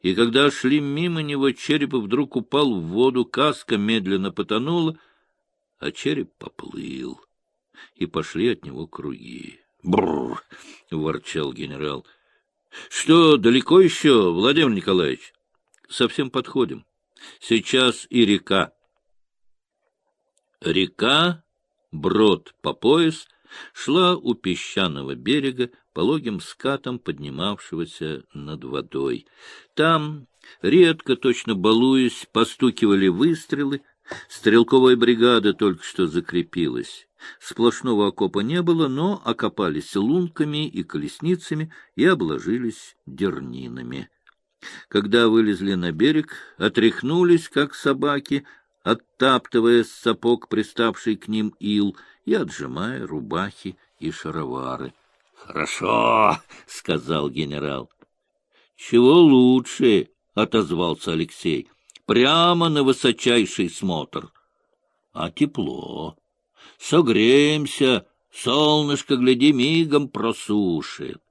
и когда шли мимо него, череп вдруг упал в воду, каска медленно потонула, а череп поплыл, и пошли от него круги. Бррр! — ворчал генерал. — Что, далеко еще, Владимир Николаевич? — Совсем подходим. Сейчас и река. Река, брод по пояс, шла у песчаного берега, пологим скатом поднимавшегося над водой. Там, редко, точно балуясь, постукивали выстрелы, стрелковая бригада только что закрепилась. Сплошного окопа не было, но окопались лунками и колесницами и обложились дернинами. Когда вылезли на берег, отряхнулись, как собаки, оттаптывая с сапог приставший к ним ил и отжимая рубахи и шаровары. — Хорошо, — сказал генерал. — Чего лучше, — отозвался Алексей, — прямо на высочайший смотр. — А тепло. Согреемся, солнышко, гляди, мигом просушит.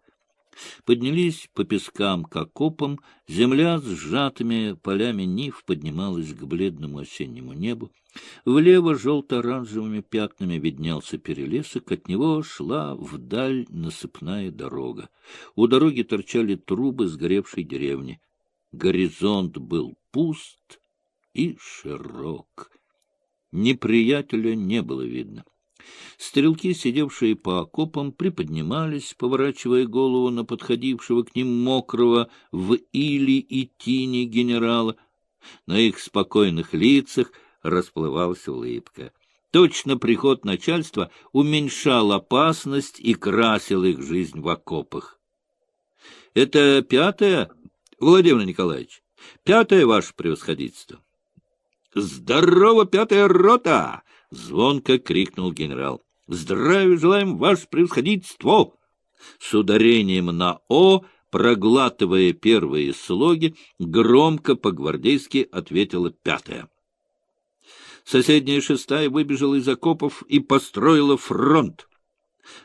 Поднялись по пескам к окопам, земля с сжатыми полями нив поднималась к бледному осеннему небу. Влево желто-оранжевыми пятнами виднелся перелесок, от него шла вдаль насыпная дорога. У дороги торчали трубы сгоревшей деревни. Горизонт был пуст и широк. Неприятеля не было видно. Стрелки, сидевшие по окопам, приподнимались, поворачивая голову на подходившего к ним мокрого в или и тени генерала. На их спокойных лицах расплывалась улыбка. Точно приход начальства уменьшал опасность и красил их жизнь в окопах. — Это пятое, Владимир Николаевич? Пятое ваше превосходительство? — Здорово, пятая рота! — звонко крикнул генерал. — Здравия желаем, ваше превосходительство! С ударением на «о», проглатывая первые слоги, громко по-гвардейски ответила пятая. Соседняя шестая выбежала из окопов и построила фронт.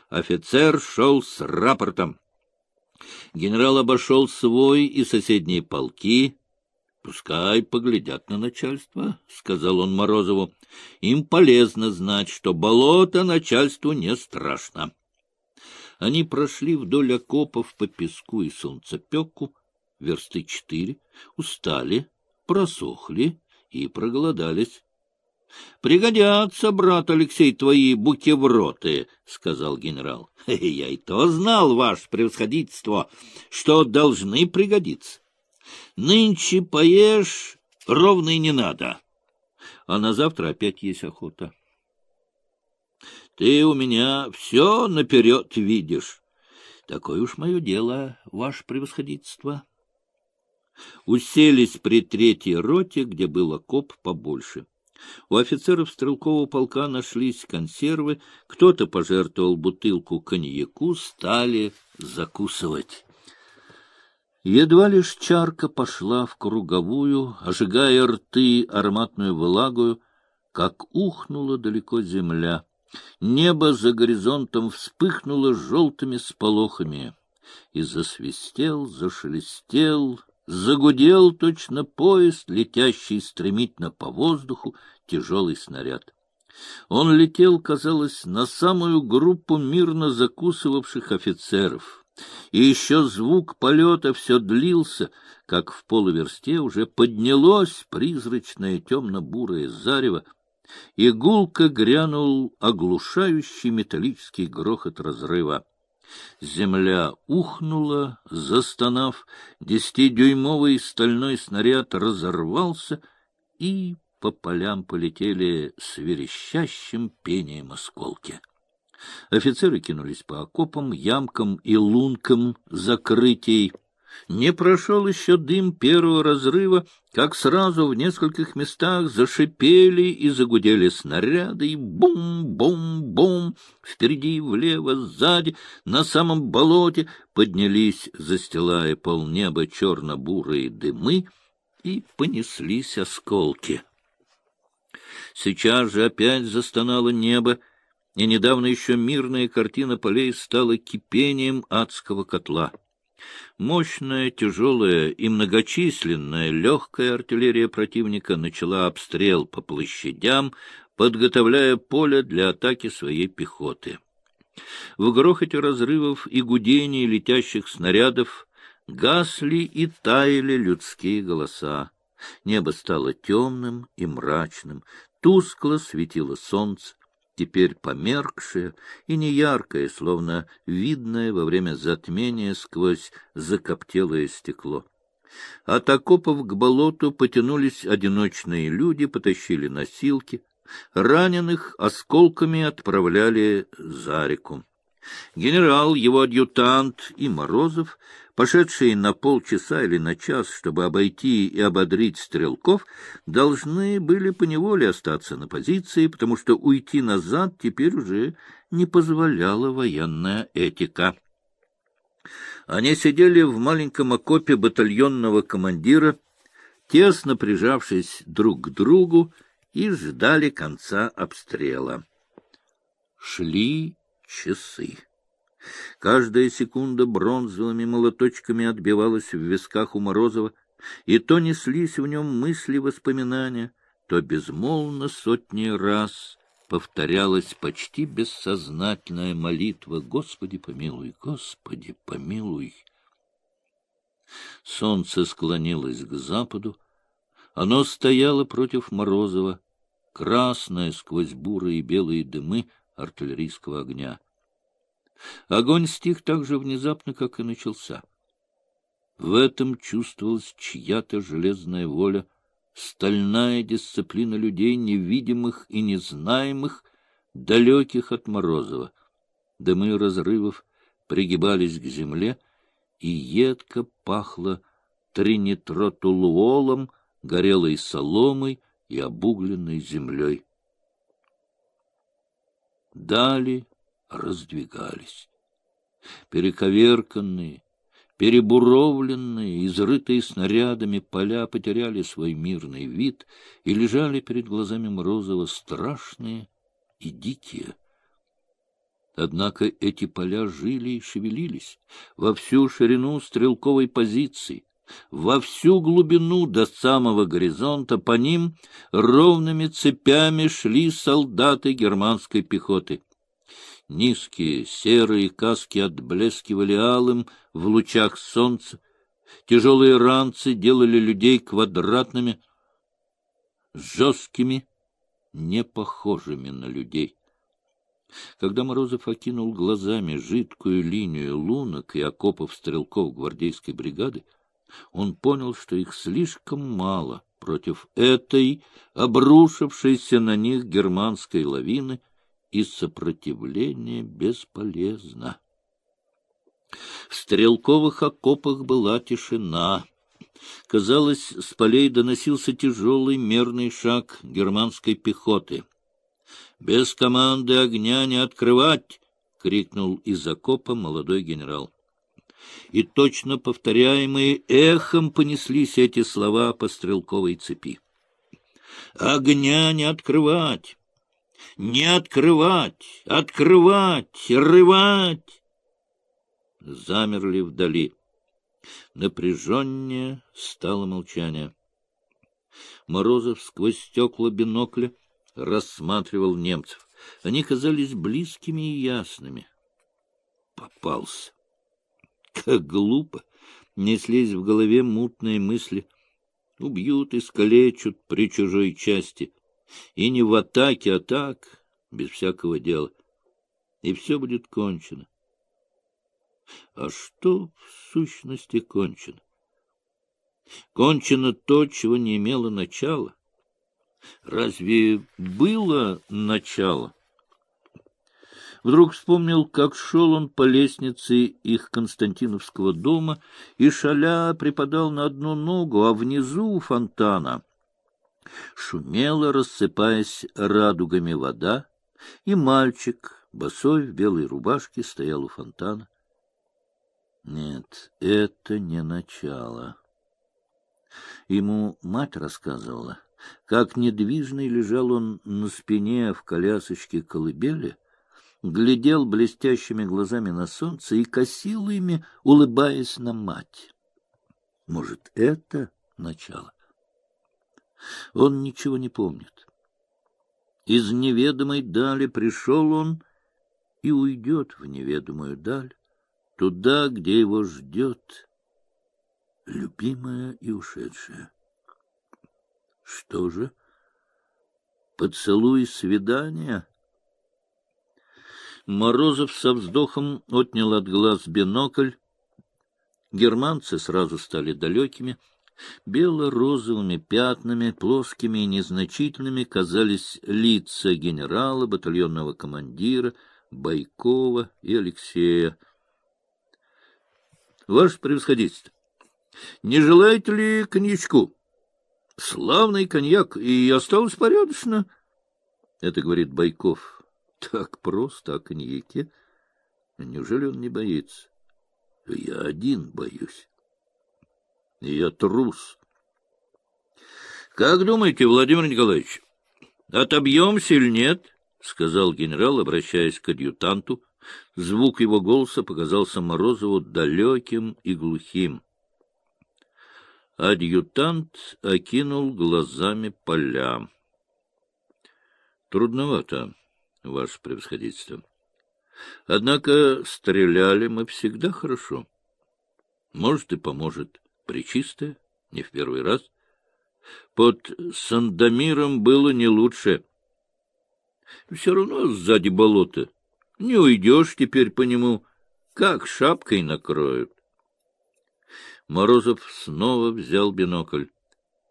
Офицер шел с рапортом. Генерал обошел свой и соседние полки, — Пускай поглядят на начальство, — сказал он Морозову. — Им полезно знать, что болото начальству не страшно. Они прошли вдоль окопов по песку и солнцепеку, версты четыре, устали, просохли и проголодались. — Пригодятся, брат Алексей, твои букевроты, — сказал генерал. — Я и то знал, ваше превосходительство, что должны пригодиться. Нынче поешь, ровно и не надо. А на завтра опять есть охота. Ты у меня все наперед видишь. Такое уж мое дело, ваше превосходительство. Уселись при третьей роте, где был окоп побольше. У офицеров стрелкового полка нашлись консервы, кто-то пожертвовал бутылку коньяку, стали закусывать. Едва лишь чарка пошла в круговую, ожигая рты ароматную влагою, как ухнула далеко земля. Небо за горизонтом вспыхнуло желтыми сполохами и засвистел, зашелестел, загудел точно поезд, летящий стремительно по воздуху тяжелый снаряд. Он летел, казалось, на самую группу мирно закусывавших офицеров — и еще звук полета все длился, как в полуверсте уже поднялось призрачное темно-бурое зарево, и гулко грянул оглушающий металлический грохот разрыва. Земля ухнула, застонав, десятидюймовый стальной снаряд разорвался, и по полям полетели с верещащим пением осколки. Офицеры кинулись по окопам, ямкам и лункам закрытий. Не прошел еще дым первого разрыва, как сразу в нескольких местах зашипели и загудели снаряды, и бум-бум-бум, впереди, влево, сзади, на самом болоте поднялись, застилая полнеба черно-бурые дымы, и понеслись осколки. Сейчас же опять застонало небо, и недавно еще мирная картина полей стала кипением адского котла. Мощная, тяжелая и многочисленная легкая артиллерия противника начала обстрел по площадям, подготовляя поле для атаки своей пехоты. В грохоте разрывов и гудении летящих снарядов гасли и таяли людские голоса. Небо стало темным и мрачным, тускло светило солнце, теперь померкшее и неяркое, словно видное во время затмения сквозь закоптелое стекло. От окопов к болоту потянулись одиночные люди, потащили носилки. Раненых осколками отправляли за реку. Генерал, его адъютант и Морозов, пошедшие на полчаса или на час, чтобы обойти и ободрить стрелков, должны были поневоле остаться на позиции, потому что уйти назад теперь уже не позволяла военная этика. Они сидели в маленьком окопе батальонного командира, тесно прижавшись друг к другу, и ждали конца обстрела. Шли часы. Каждая секунда бронзовыми молоточками отбивалась в висках у Морозова, и то неслись в нем мысли воспоминания, то безмолвно сотни раз повторялась почти бессознательная молитва «Господи, помилуй, Господи, помилуй». Солнце склонилось к западу, оно стояло против Морозова, красное сквозь бурые и белые дымы артиллерийского огня. Огонь стих так же внезапно, как и начался. В этом чувствовалась чья-то железная воля, стальная дисциплина людей, невидимых и незнаемых, далеких от Морозова. Дымы разрывов пригибались к земле, и едко пахло тринитротулуолом, горелой соломой и обугленной землей. Дали раздвигались. Перековерканные, перебуровленные, изрытые снарядами поля потеряли свой мирный вид и лежали перед глазами Морозова страшные и дикие. Однако эти поля жили и шевелились во всю ширину стрелковой позиции, во всю глубину до самого горизонта по ним ровными цепями шли солдаты германской пехоты. Низкие серые каски отблескивали алым в лучах солнца. Тяжелые ранцы делали людей квадратными, жесткими, не похожими на людей. Когда Морозов окинул глазами жидкую линию лунок и окопов стрелков гвардейской бригады, он понял, что их слишком мало против этой обрушившейся на них германской лавины, и сопротивление бесполезно. В стрелковых окопах была тишина. Казалось, с полей доносился тяжелый мерный шаг германской пехоты. «Без команды огня не открывать!» — крикнул из окопа молодой генерал и точно повторяемые эхом понеслись эти слова по стрелковой цепи. «Огня не открывать! Не открывать! Открывать! Рывать!» Замерли вдали. Напряженнее стало молчание. Морозов сквозь стекла бинокля рассматривал немцев. Они казались близкими и ясными. Попался. Как глупо! Неслись в голове мутные мысли. Убьют, искалечат при чужой части. И не в атаке, а так, без всякого дела. И все будет кончено. А что в сущности кончено? Кончено то, чего не имело начала. Разве было начало? Вдруг вспомнил, как шел он по лестнице их Константиновского дома и, шаля, припадал на одну ногу, а внизу у фонтана шумела, рассыпаясь радугами вода, и мальчик, босой в белой рубашке, стоял у фонтана. Нет, это не начало. Ему мать рассказывала, как недвижный лежал он на спине в колясочке колыбели, глядел блестящими глазами на солнце и косил ими, улыбаясь на мать. Может, это начало? Он ничего не помнит. Из неведомой дали пришел он и уйдет в неведомую даль, туда, где его ждет любимая и ушедшая. Что же? Поцелуй свидания? Морозов со вздохом отнял от глаз бинокль. Германцы сразу стали далекими — Бело-розовыми пятнами, плоскими и незначительными, казались лица генерала, батальонного командира, Байкова и Алексея. — Ваше превосходительство, не желаете ли коньячку? — Славный коньяк, и осталось порядочно. Это говорит Байков. Так просто о коньяке. Неужели он не боится? Я один боюсь. Я трус. — Как думаете, Владимир Николаевич, отобьемся или нет? — сказал генерал, обращаясь к адъютанту. Звук его голоса показался Морозову далеким и глухим. Адъютант окинул глазами поля. — Трудновато, ваше превосходительство. Однако стреляли мы всегда хорошо. Может, и поможет. Причистая, не в первый раз. Под Сандомиром было не лучше. Все равно сзади болото. Не уйдешь теперь по нему, как шапкой накроют. Морозов снова взял бинокль.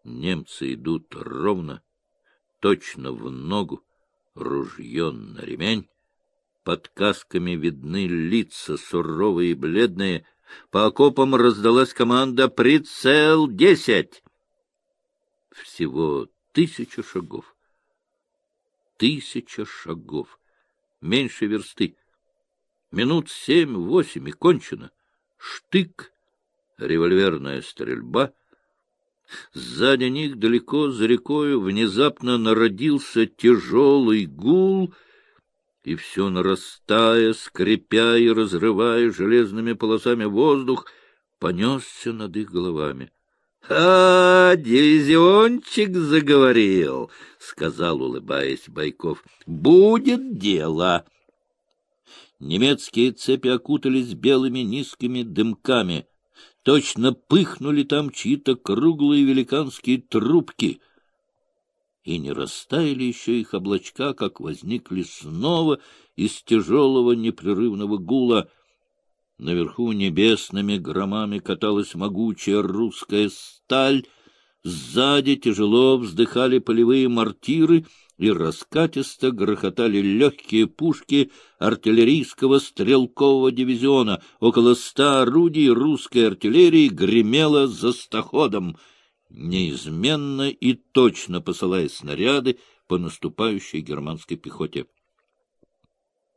Немцы идут ровно, точно в ногу, ружье на ремень. Под касками видны лица суровые и бледные, по окопам раздалась команда «Прицел десять!» Всего тысяча шагов. Тысяча шагов. Меньше версты. Минут семь-восемь и кончено. Штык, револьверная стрельба. Сзади них, далеко за рекою, внезапно народился тяжелый гул — и все нарастая, скрипя и разрывая железными полосами воздух, понесся над их головами. — А, дивизиончик заговорил, — сказал, улыбаясь Байков. — Будет дело. Немецкие цепи окутались белыми низкими дымками. Точно пыхнули там чьи-то круглые великанские трубки — и не растаяли еще их облачка, как возникли снова из тяжелого непрерывного гула. Наверху небесными громами каталась могучая русская сталь, сзади тяжело вздыхали полевые мортиры и раскатисто грохотали легкие пушки артиллерийского стрелкового дивизиона. Около ста орудий русской артиллерии гремело за стоходом — неизменно и точно посылая снаряды по наступающей германской пехоте.